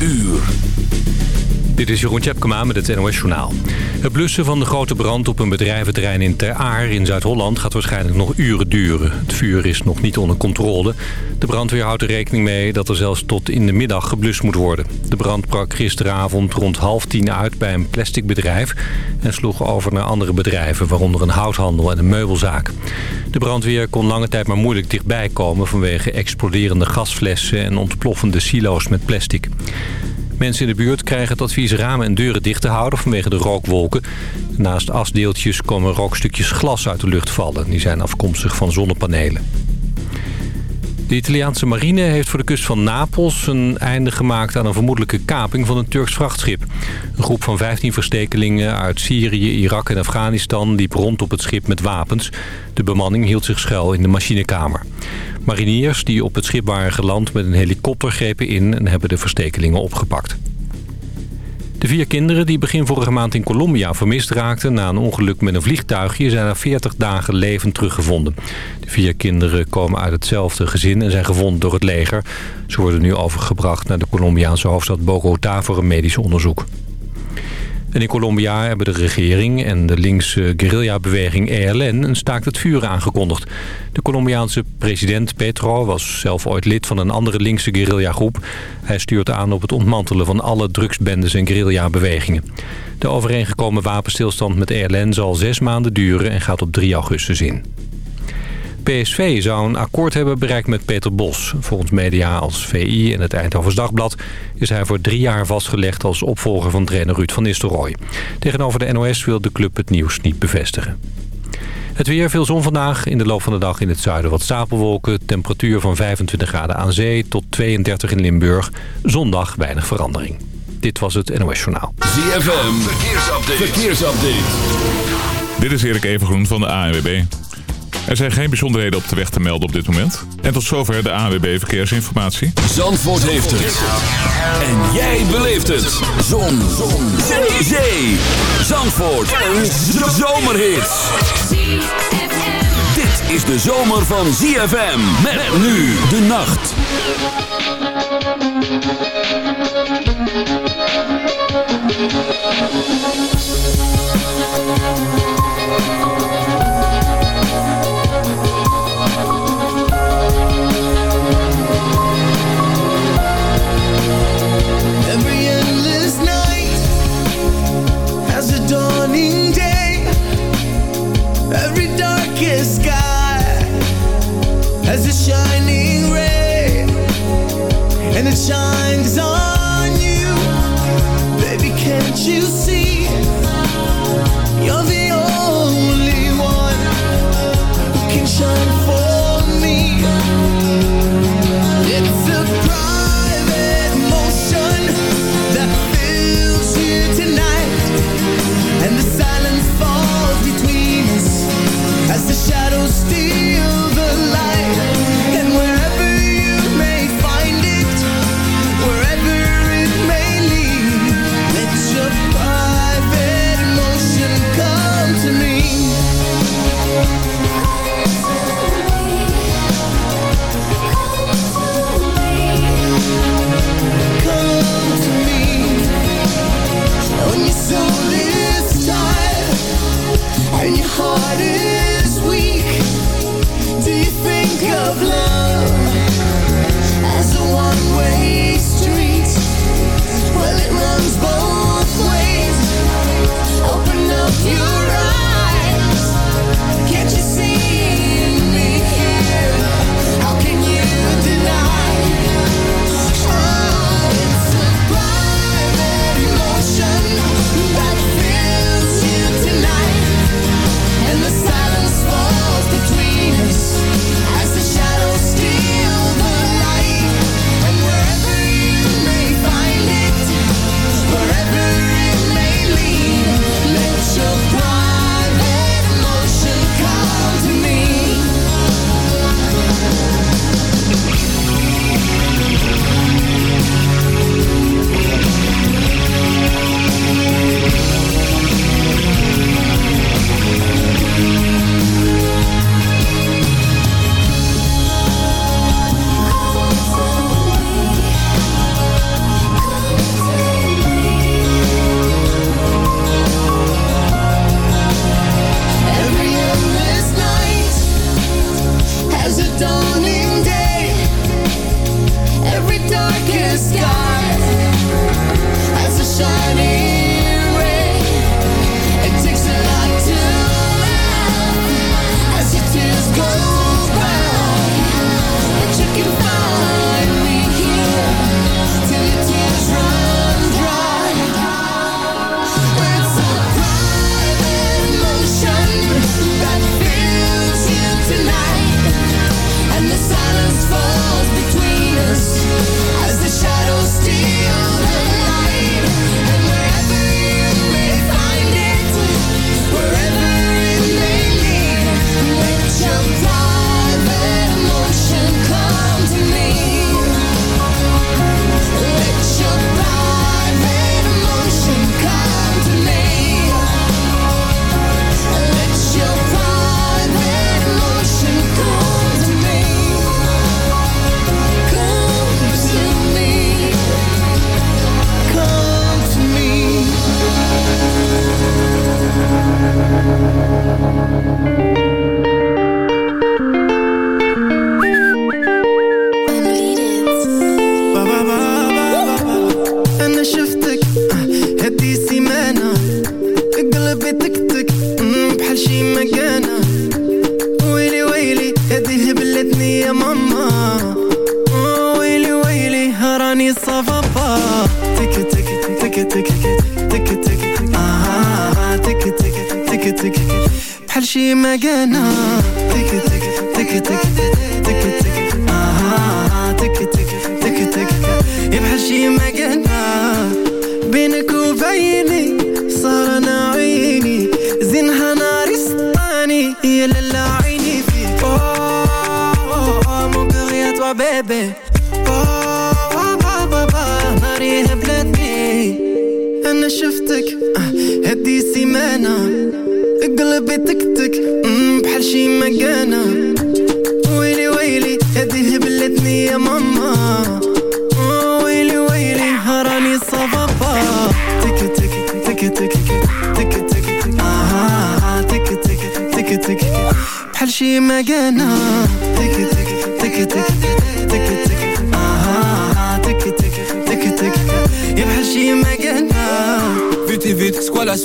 uur. Dit is Jeroen Tjepkema met het NOS Journaal. Het blussen van de grote brand op een bedrijventerrein in Ter Aar in Zuid-Holland gaat waarschijnlijk nog uren duren. Het vuur is nog niet onder controle. De brandweer houdt er rekening mee dat er zelfs tot in de middag geblust moet worden. De brand brak gisteravond rond half tien uit bij een plasticbedrijf... en sloeg over naar andere bedrijven, waaronder een houthandel en een meubelzaak. De brandweer kon lange tijd maar moeilijk dichtbij komen... vanwege exploderende gasflessen en ontploffende silo's met plastic. Mensen in de buurt krijgen het advies ramen en deuren dicht te houden vanwege de rookwolken. Naast asdeeltjes komen rookstukjes glas uit de lucht vallen. Die zijn afkomstig van zonnepanelen. De Italiaanse marine heeft voor de kust van Napels een einde gemaakt aan een vermoedelijke kaping van een Turks vrachtschip. Een groep van 15 verstekelingen uit Syrië, Irak en Afghanistan liep rond op het schip met wapens. De bemanning hield zich schuil in de machinekamer. Mariniers die op het schip waren geland met een helikopter grepen in en hebben de verstekelingen opgepakt. De vier kinderen die begin vorige maand in Colombia vermist raakten... na een ongeluk met een vliegtuigje zijn na 40 dagen levend teruggevonden. De vier kinderen komen uit hetzelfde gezin en zijn gevonden door het leger. Ze worden nu overgebracht naar de Colombiaanse hoofdstad Bogota voor een medisch onderzoek. En in Colombia hebben de regering en de linkse guerrillabeweging ELN een staakt het vuren aangekondigd. De Colombiaanse president Petro was zelf ooit lid van een andere linkse guerrillagroep. Hij stuurt aan op het ontmantelen van alle drugsbendes en guerrillabewegingen. De overeengekomen wapenstilstand met ELN zal zes maanden duren en gaat op 3 augustus in. PSV zou een akkoord hebben bereikt met Peter Bos. Volgens media als VI en het Eindhovens Dagblad... is hij voor drie jaar vastgelegd als opvolger van trainer Ruud van Nistelrooy. Tegenover de NOS wil de club het nieuws niet bevestigen. Het weer, veel zon vandaag. In de loop van de dag in het zuiden wat stapelwolken. Temperatuur van 25 graden aan zee tot 32 in Limburg. Zondag weinig verandering. Dit was het NOS Journaal. ZFM, verkeersupdate. verkeersupdate. Dit is Erik Evengroen van de ANWB. Er zijn geen bijzonderheden op de weg te melden op dit moment. En tot zover de ANWB Verkeersinformatie. Zandvoort heeft het. En jij beleeft het. Zon. Zon. Zee. Zandvoort. Een zomerhit. Dit is de zomer van ZFM. Met nu de nacht. shines on you Baby, can't you see? You're the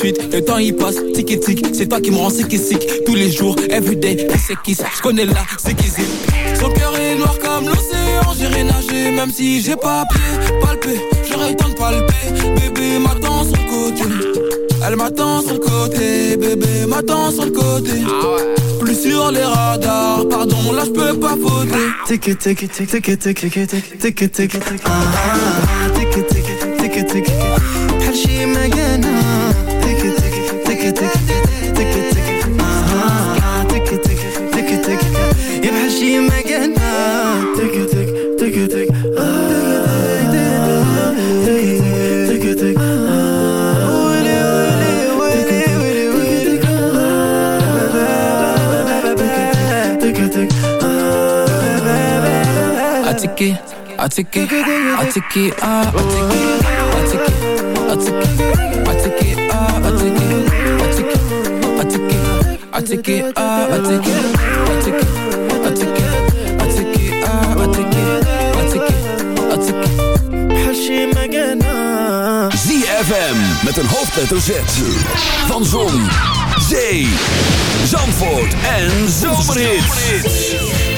suite. Le temps il passe, tic et tic C'est toi qui me rends sick et sick. Tous les jours, everyday, c'est qui Je connais là, c'est qui c'est Son cœur est noir comme l'océan. J'irai nager même si j'ai pas pied. Palper, j'aurais le temps de palper. Bébé m'attend sur le côté. Elle m'attend sur le côté. Bébé m'attend sur le côté. Plus sur les radars. Pardon, là je peux pas faute Tic tic tic tic tic tic tic tic tic. Ah tic tic I take it, I take it, ah, I take it, I take it, I take it, I take it, ah, I take it, I take it, I take it, I take it, ah, I take it, I take it, I take it, I take it, ah, I take it, I take it, I take it. بحال شي مكانة ZFM met een hoofdletter Z. Van Zon, Zee, Zandvoort en Zomerhits.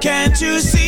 Can't you see?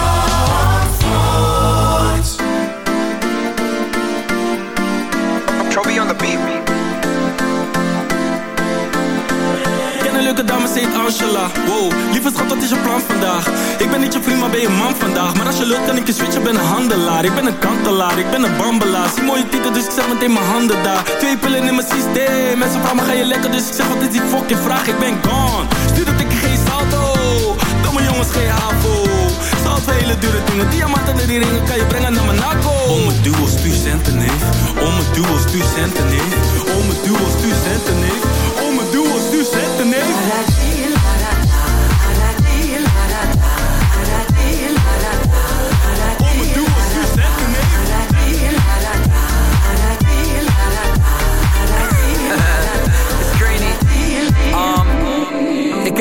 leuke dames heet Angela. Wow, lieve schat, wat is je plan vandaag? Ik ben niet je vriend, maar ben je man vandaag? Maar als je lukt, kan ik je switchen, ben een handelaar. Ik ben een kantelaar, ik ben een bambelaar. Zie mooie titel, dus ik zeg meteen mijn handen daar. Twee pillen in mijn systeem. Mensen vragen me, ga je lekker? Dus ik zeg, wat is die fuck je vraag? Ik ben gone. Stuur dat ik geen salto. Domme jongens, geen havo. Zelf hele dure dingen. Diamanten in die ringen kan je brengen naar mijn nako. Om het duo, stuur centen, neef. Om het duo, stuur centen, neef. Om het duo, stuur centen, neef.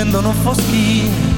scendono foschi.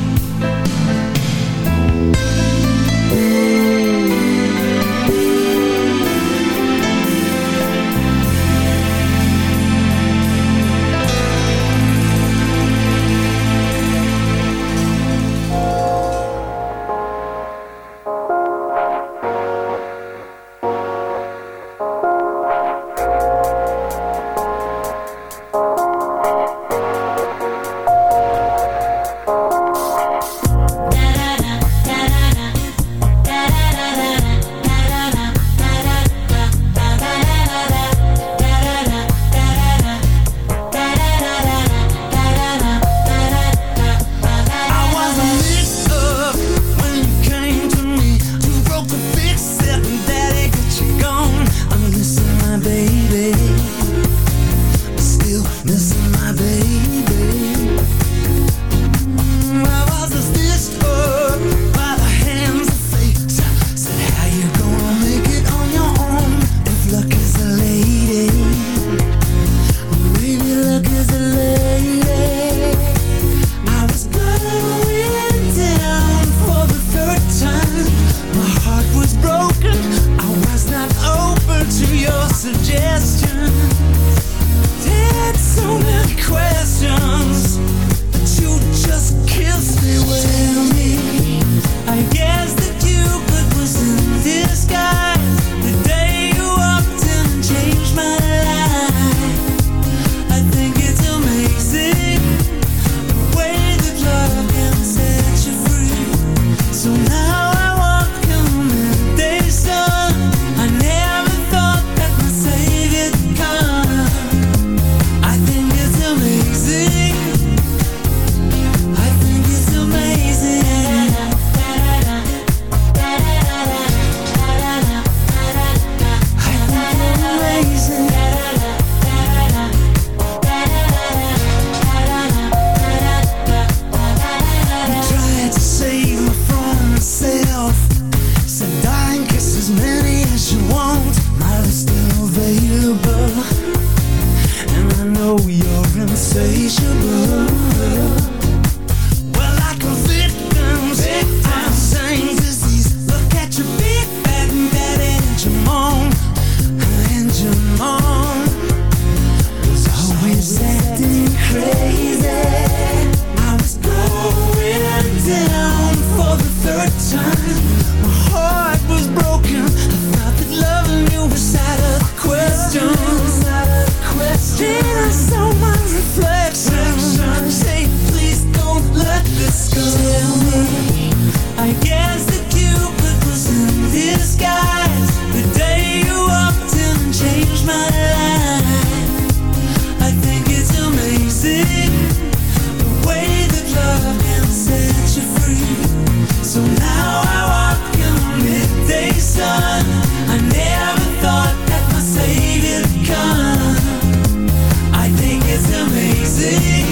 I think it's amazing.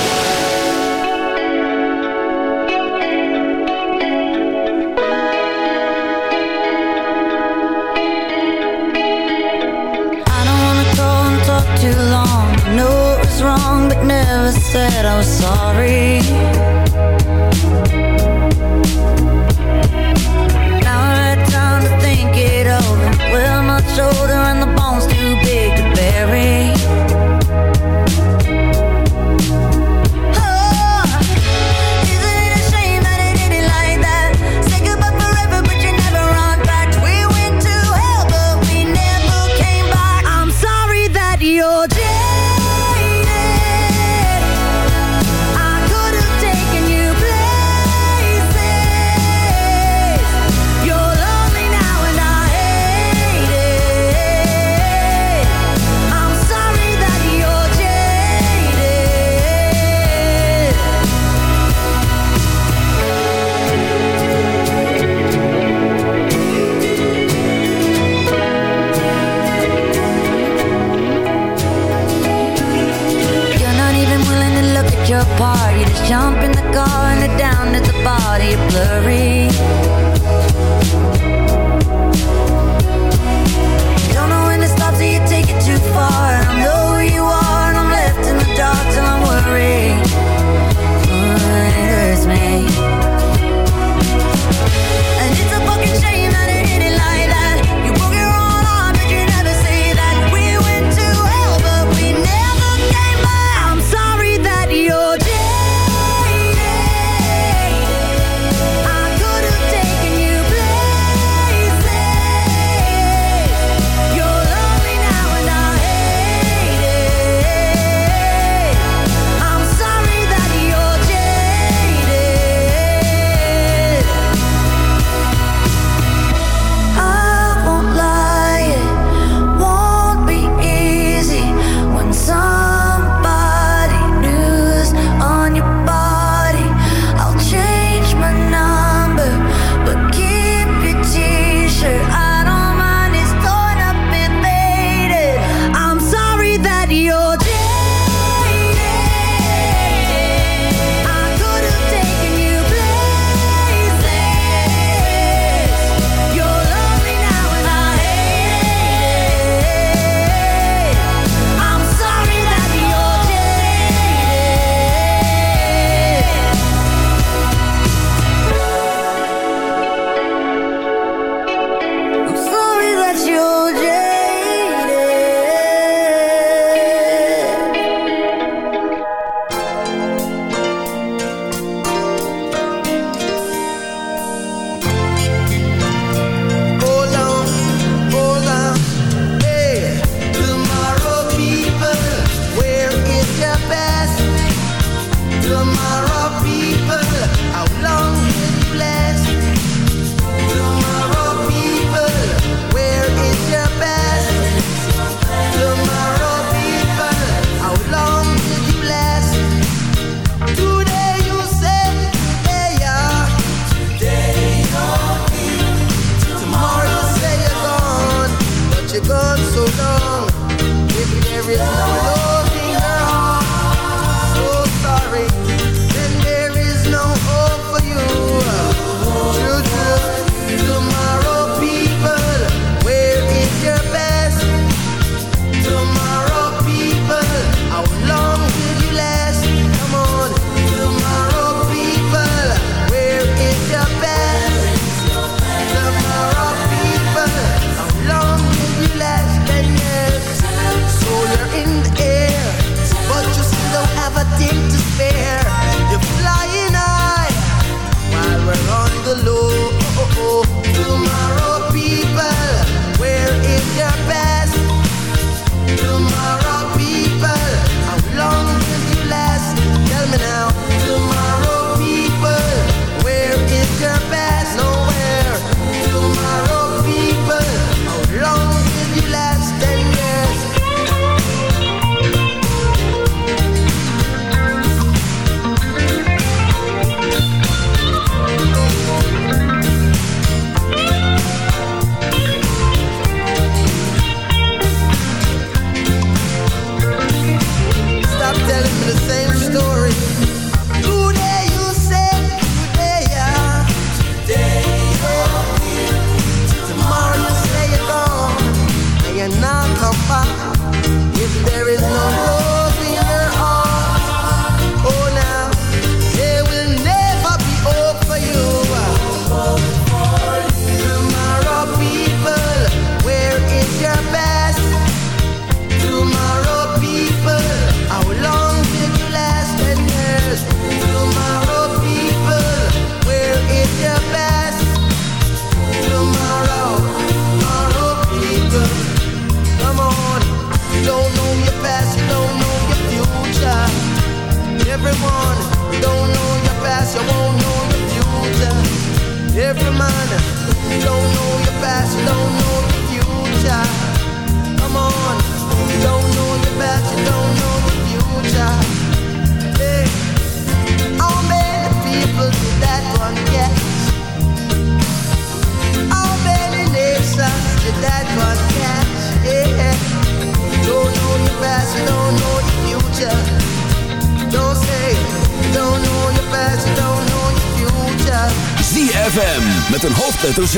ZFM met een hoofdletter Z.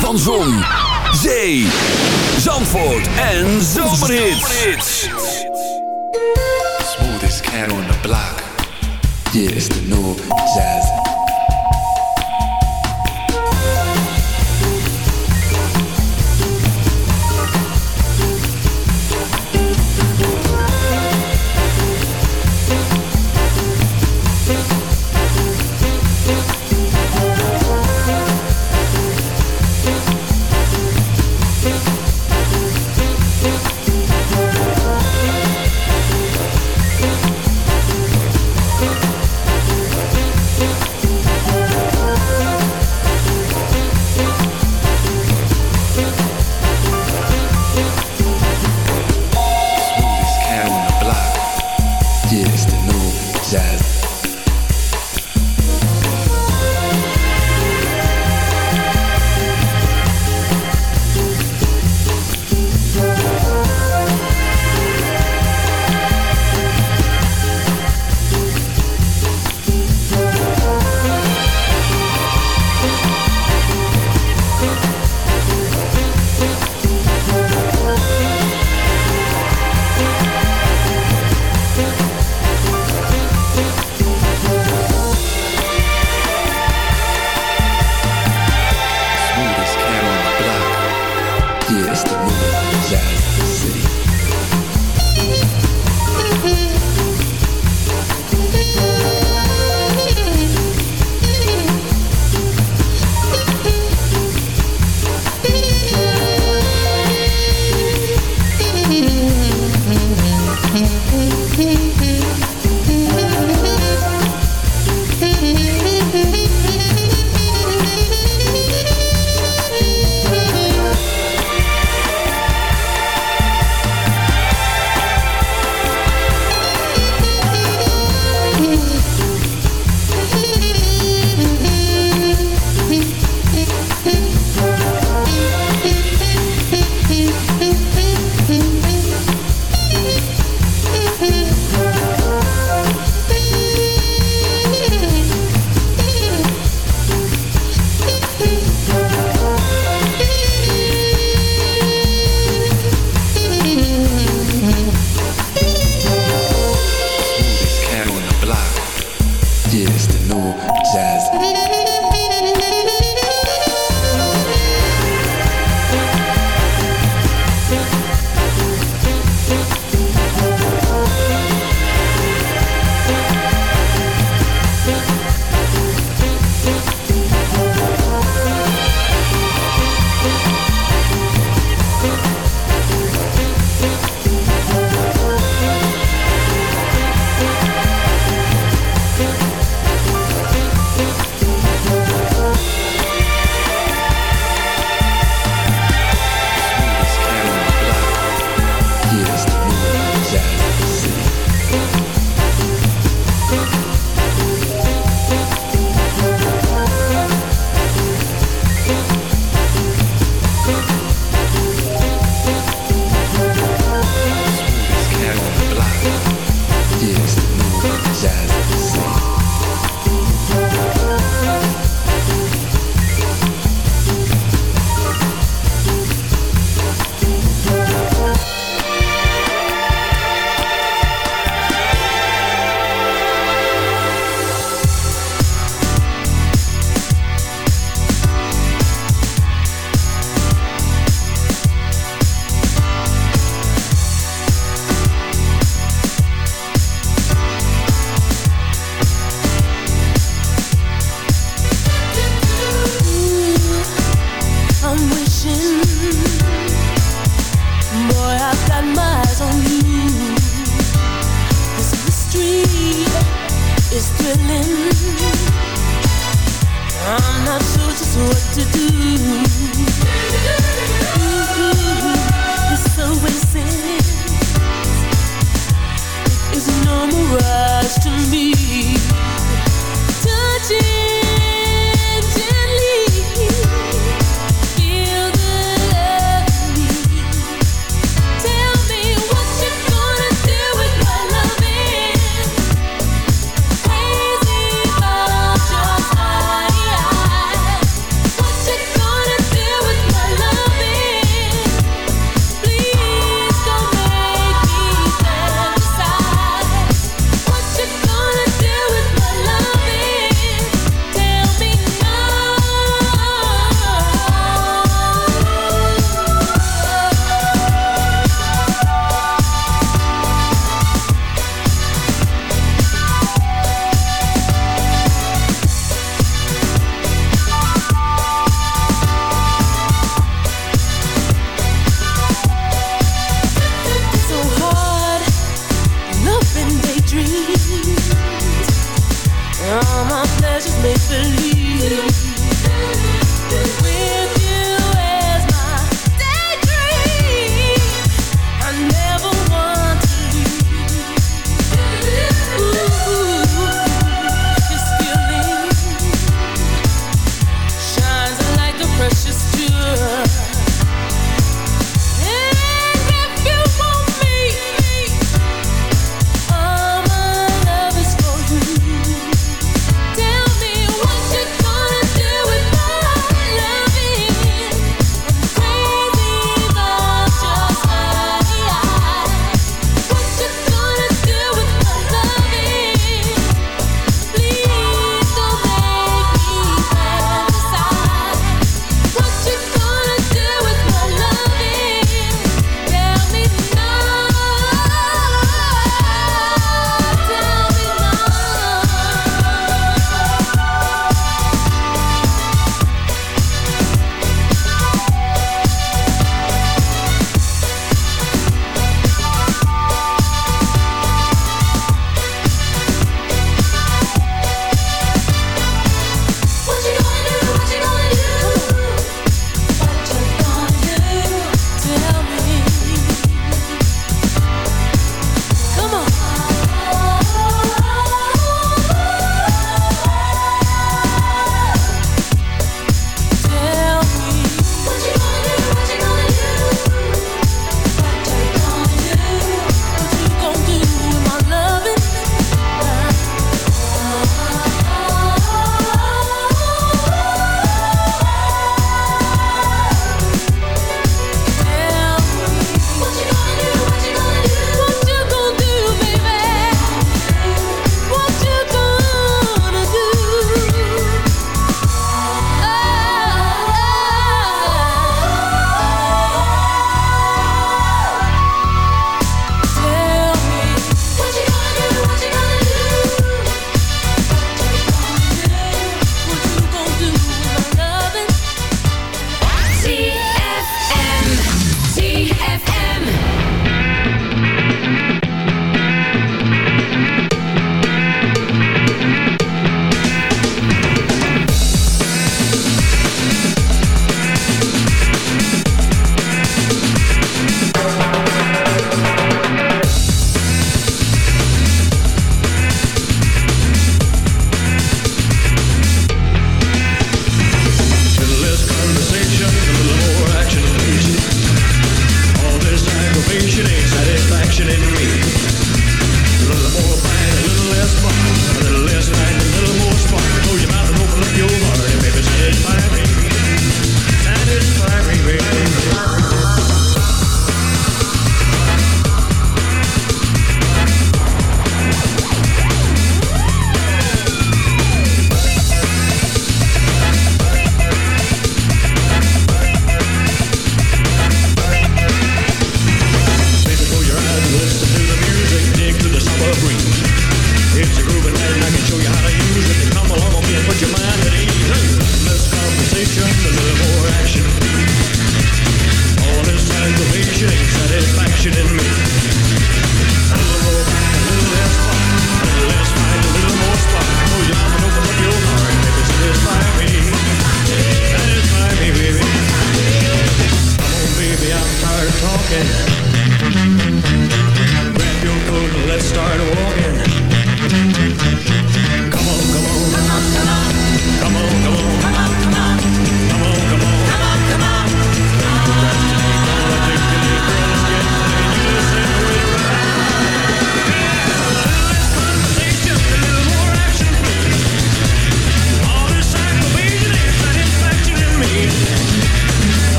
Van Zon, Zee, Zandvoort en Zomerhits. Smoothest cat on the block. Yeah, the new jazz